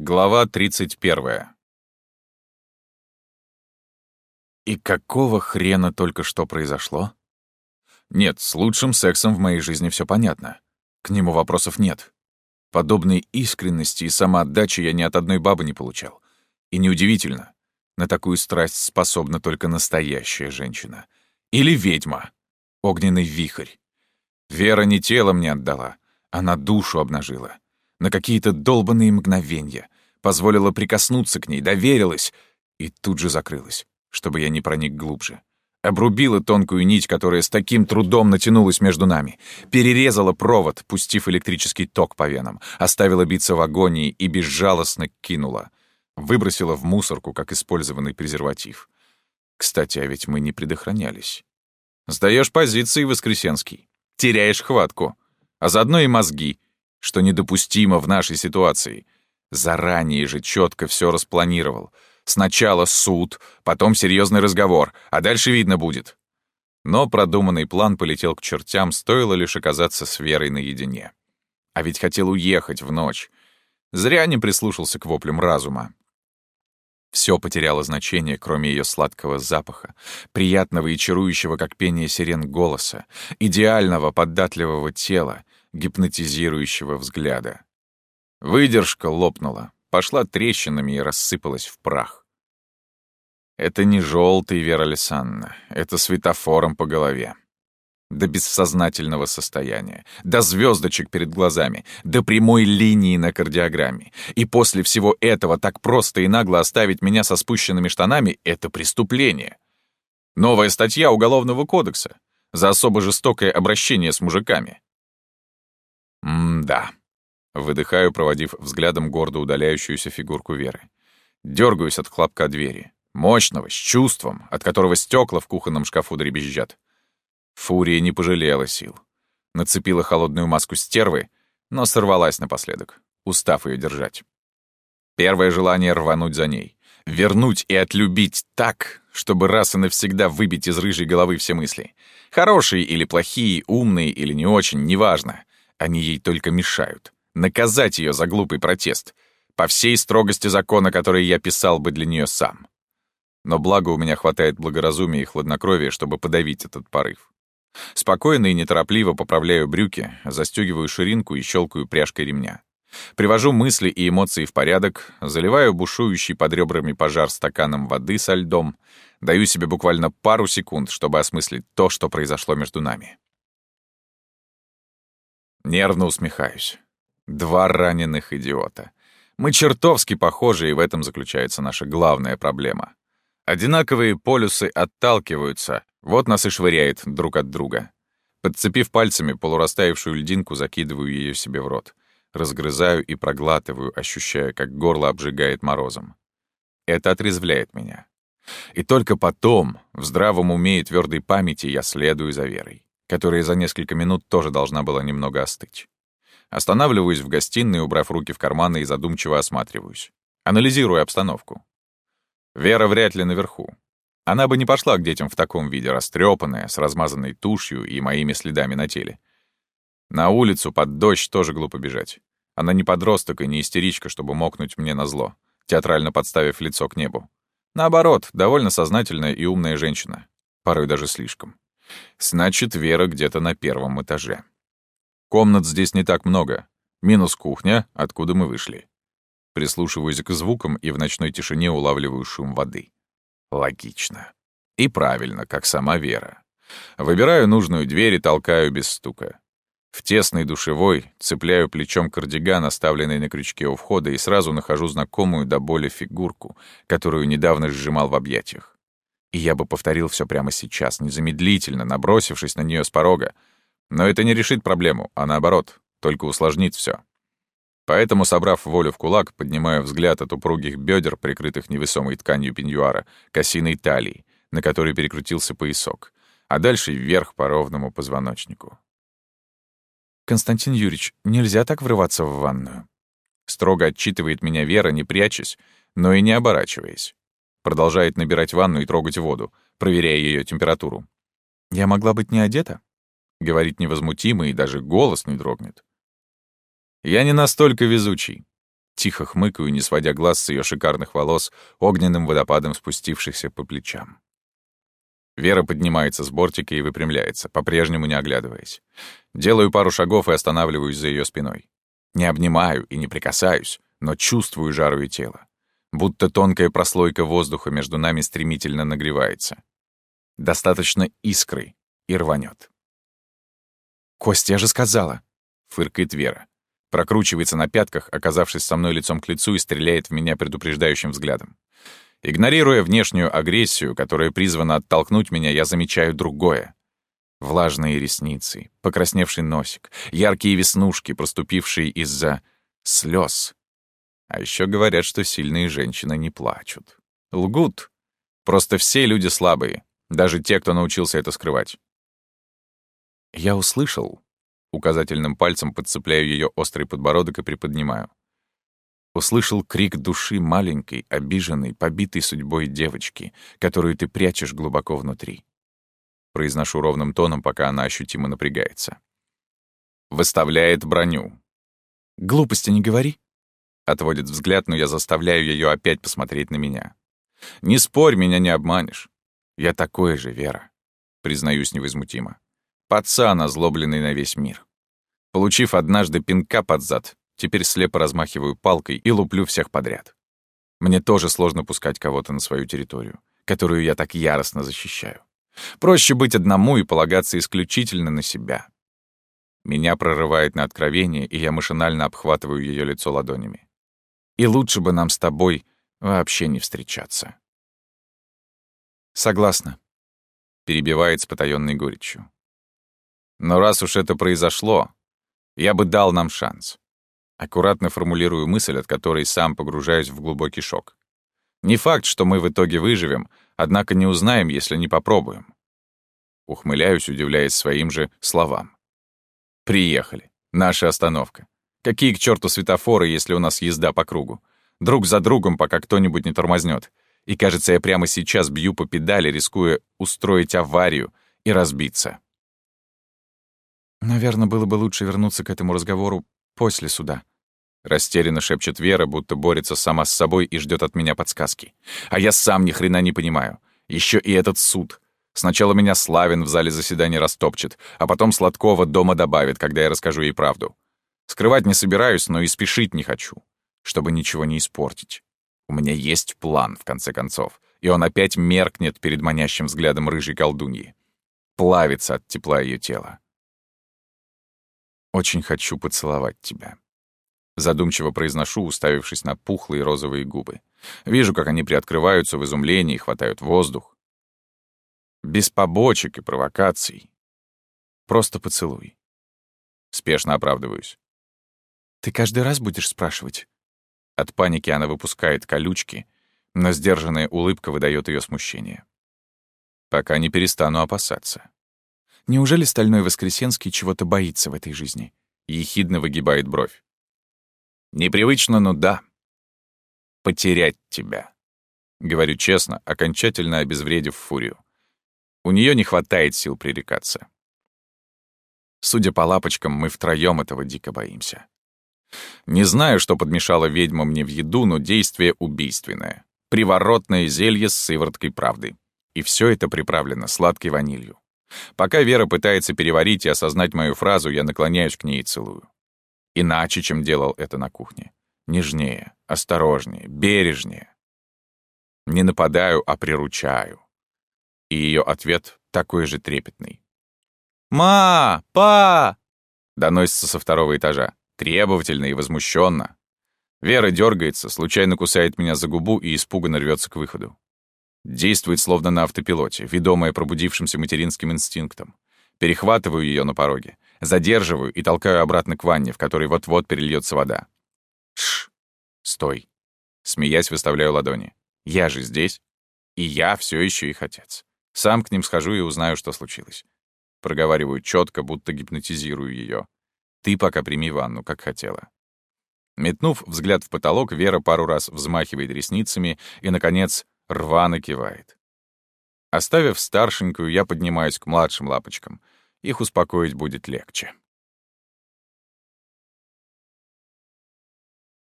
Глава 31. И какого хрена только что произошло? Нет, с лучшим сексом в моей жизни все понятно. К нему вопросов нет. Подобной искренности и самоотдачи я ни от одной бабы не получал. И неудивительно, на такую страсть способна только настоящая женщина. Или ведьма. Огненный вихрь. Вера не тело мне отдала, она душу обнажила на какие-то долбанные мгновения, позволила прикоснуться к ней, доверилась и тут же закрылась, чтобы я не проник глубже. Обрубила тонкую нить, которая с таким трудом натянулась между нами, перерезала провод, пустив электрический ток по венам, оставила биться в агонии и безжалостно кинула. Выбросила в мусорку, как использованный презерватив. Кстати, а ведь мы не предохранялись. Сдаешь позиции, Воскресенский. Теряешь хватку. А заодно и мозги — что недопустимо в нашей ситуации. Заранее же четко все распланировал. Сначала суд, потом серьезный разговор, а дальше видно будет. Но продуманный план полетел к чертям, стоило лишь оказаться с Верой наедине. А ведь хотел уехать в ночь. Зря не прислушался к воплям разума. Все потеряло значение, кроме ее сладкого запаха, приятного и чарующего, как пение сирен голоса, идеального податливого тела, гипнотизирующего взгляда. Выдержка лопнула, пошла трещинами и рассыпалась в прах. Это не желтый, Вера Александровна, это светофором по голове. До бессознательного состояния, до звездочек перед глазами, до прямой линии на кардиограмме. И после всего этого так просто и нагло оставить меня со спущенными штанами — это преступление. Новая статья Уголовного кодекса за особо жестокое обращение с мужиками. М-да. Выдыхаю, проводив взглядом гордо удаляющуюся фигурку Веры. Дергаюсь от хлопка двери. Мощного, с чувством, от которого стекла в кухонном шкафу дребезжат. Фурия не пожалела сил. Нацепила холодную маску стервы, но сорвалась напоследок, устав ее держать. Первое желание рвануть за ней. Вернуть и отлюбить так, чтобы раз и навсегда выбить из рыжей головы все мысли. Хорошие или плохие, умные или не очень, неважно. Они ей только мешают. Наказать ее за глупый протест. По всей строгости закона, который я писал бы для нее сам. Но благо у меня хватает благоразумия и хладнокровия, чтобы подавить этот порыв. Спокойно и неторопливо поправляю брюки, застегиваю ширинку и щелкаю пряжкой ремня. Привожу мысли и эмоции в порядок, заливаю бушующий под ребрами пожар стаканом воды со льдом, даю себе буквально пару секунд, чтобы осмыслить то, что произошло между нами. Нервно усмехаюсь. Два раненых идиота. Мы чертовски похожи, и в этом заключается наша главная проблема. Одинаковые полюсы отталкиваются, вот нас и швыряет друг от друга. Подцепив пальцами полурастаявшую льдинку, закидываю ее себе в рот. Разгрызаю и проглатываю, ощущая, как горло обжигает морозом. Это отрезвляет меня. И только потом, в здравом уме и твердой памяти, я следую за Верой которая за несколько минут тоже должна была немного остыть. Останавливаюсь в гостиной, убрав руки в карманы и задумчиво осматриваюсь. Анализирую обстановку. Вера вряд ли наверху. Она бы не пошла к детям в таком виде, растрепанная, с размазанной тушью и моими следами на теле. На улицу под дождь тоже глупо бежать. Она не подросток и не истеричка, чтобы мокнуть мне на зло, театрально подставив лицо к небу. Наоборот, довольно сознательная и умная женщина. Порой даже слишком. Значит, Вера где-то на первом этаже. Комнат здесь не так много. Минус кухня, откуда мы вышли. Прислушиваюсь к звукам и в ночной тишине улавливаю шум воды. Логично. И правильно, как сама Вера. Выбираю нужную дверь и толкаю без стука. В тесной душевой цепляю плечом кардиган, оставленный на крючке у входа, и сразу нахожу знакомую до боли фигурку, которую недавно сжимал в объятиях. И я бы повторил все прямо сейчас, незамедлительно, набросившись на нее с порога. Но это не решит проблему, а наоборот, только усложнит все. Поэтому, собрав волю в кулак, поднимаю взгляд от упругих бедер, прикрытых невесомой тканью пеньюара, к осиной талии, на которой перекрутился поясок, а дальше вверх по ровному позвоночнику. «Константин Юрьевич, нельзя так врываться в ванную». Строго отчитывает меня Вера, не прячась, но и не оборачиваясь. Продолжает набирать ванну и трогать воду, проверяя ее температуру. «Я могла быть не одета?» Говорит невозмутимо, и даже голос не дрогнет. «Я не настолько везучий. Тихо хмыкаю, не сводя глаз с ее шикарных волос, огненным водопадом спустившихся по плечам. Вера поднимается с бортика и выпрямляется, по-прежнему не оглядываясь. Делаю пару шагов и останавливаюсь за ее спиной. Не обнимаю и не прикасаюсь, но чувствую жару ее тела. Будто тонкая прослойка воздуха между нами стремительно нагревается. Достаточно искры и рванет. «Костя, я же сказала!» — фыркает Вера. Прокручивается на пятках, оказавшись со мной лицом к лицу и стреляет в меня предупреждающим взглядом. Игнорируя внешнюю агрессию, которая призвана оттолкнуть меня, я замечаю другое. Влажные ресницы, покрасневший носик, яркие веснушки, проступившие из-за слез. А еще говорят, что сильные женщины не плачут. Лгут. Просто все люди слабые, даже те, кто научился это скрывать. Я услышал, указательным пальцем подцепляю ее острый подбородок и приподнимаю. Услышал крик души маленькой, обиженной, побитой судьбой девочки, которую ты прячешь глубоко внутри. Произношу ровным тоном, пока она ощутимо напрягается. Выставляет броню. «Глупости не говори», — отводит взгляд, но я заставляю ее опять посмотреть на меня. «Не спорь, меня не обманешь. Я такой же, Вера», — признаюсь невозмутимо. Пацан, озлобленный на весь мир. Получив однажды пинка под зад, теперь слепо размахиваю палкой и луплю всех подряд. Мне тоже сложно пускать кого-то на свою территорию, которую я так яростно защищаю. Проще быть одному и полагаться исключительно на себя. Меня прорывает на откровение, и я машинально обхватываю ее лицо ладонями. И лучше бы нам с тобой вообще не встречаться. Согласна. Перебивает с потаённой горечью. Но раз уж это произошло, я бы дал нам шанс. Аккуратно формулирую мысль, от которой сам погружаюсь в глубокий шок. Не факт, что мы в итоге выживем, однако не узнаем, если не попробуем. Ухмыляюсь, удивляясь своим же словам. Приехали. Наша остановка. Какие к черту светофоры, если у нас езда по кругу? Друг за другом, пока кто-нибудь не тормознет. И кажется, я прямо сейчас бью по педали, рискуя устроить аварию и разбиться. Наверное, было бы лучше вернуться к этому разговору после суда. Растерянно шепчет Вера, будто борется сама с собой и ждет от меня подсказки. А я сам ни хрена не понимаю. Еще и этот суд. Сначала меня Славин в зале заседания растопчет, а потом Сладкова дома добавит, когда я расскажу ей правду. Скрывать не собираюсь, но и спешить не хочу, чтобы ничего не испортить. У меня есть план, в конце концов, и он опять меркнет перед манящим взглядом рыжей колдуньи. Плавится от тепла ее тела. Очень хочу поцеловать тебя. Задумчиво произношу, уставившись на пухлые розовые губы. Вижу, как они приоткрываются в изумлении и хватают воздух. Без побочек и провокаций. Просто поцелуй. Спешно оправдываюсь. Ты каждый раз будешь спрашивать? От паники она выпускает колючки, но сдержанная улыбка выдает ее смущение. Пока не перестану опасаться. Неужели Стальной Воскресенский чего-то боится в этой жизни? Ехидно выгибает бровь. Непривычно, но да. Потерять тебя. Говорю честно, окончательно обезвредив фурию. У нее не хватает сил пререкаться. Судя по лапочкам, мы втроем этого дико боимся. Не знаю, что подмешала ведьма мне в еду, но действие убийственное. Приворотное зелье с сывороткой правды. И все это приправлено сладкой ванилью. Пока Вера пытается переварить и осознать мою фразу, я наклоняюсь к ней и целую. Иначе, чем делал это на кухне. Нежнее, осторожнее, бережнее. Не нападаю, а приручаю. И ее ответ такой же трепетный. «Ма! Па!» Доносится со второго этажа, требовательно и возмущенно. Вера дергается, случайно кусает меня за губу и испуганно рвется к выходу. Действует словно на автопилоте, ведомая пробудившимся материнским инстинктом. Перехватываю ее на пороге, задерживаю и толкаю обратно к ванне, в которой вот-вот перельется вода. Шш, стой. Смеясь, выставляю ладони. Я же здесь. И я все еще их отец. Сам к ним схожу и узнаю, что случилось. Проговариваю четко, будто гипнотизирую ее. Ты пока прими ванну, как хотела. Метнув взгляд в потолок, Вера пару раз взмахивает ресницами и, наконец, рвано кивает. Оставив старшенькую, я поднимаюсь к младшим лапочкам. Их успокоить будет легче.